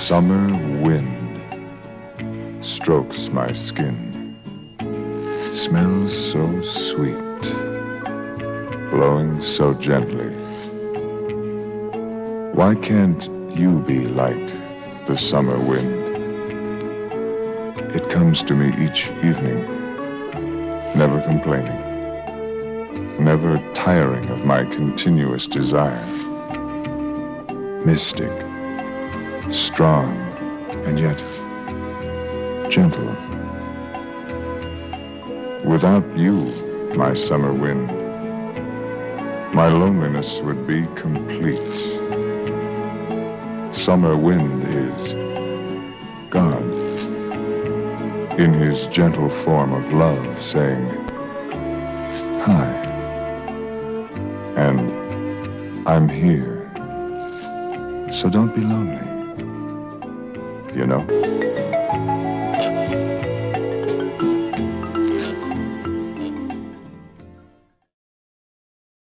summer wind strokes my skin, smells so sweet, blowing so gently. Why can't you be like the summer wind? It comes to me each evening, never complaining, never tiring of my continuous desire. Mystic, strong, and yet gentle. Without you, my summer wind, my loneliness would be complete. Summer wind is God in his gentle form of love saying, Hi, and I'm here, so don't be lonely, you know?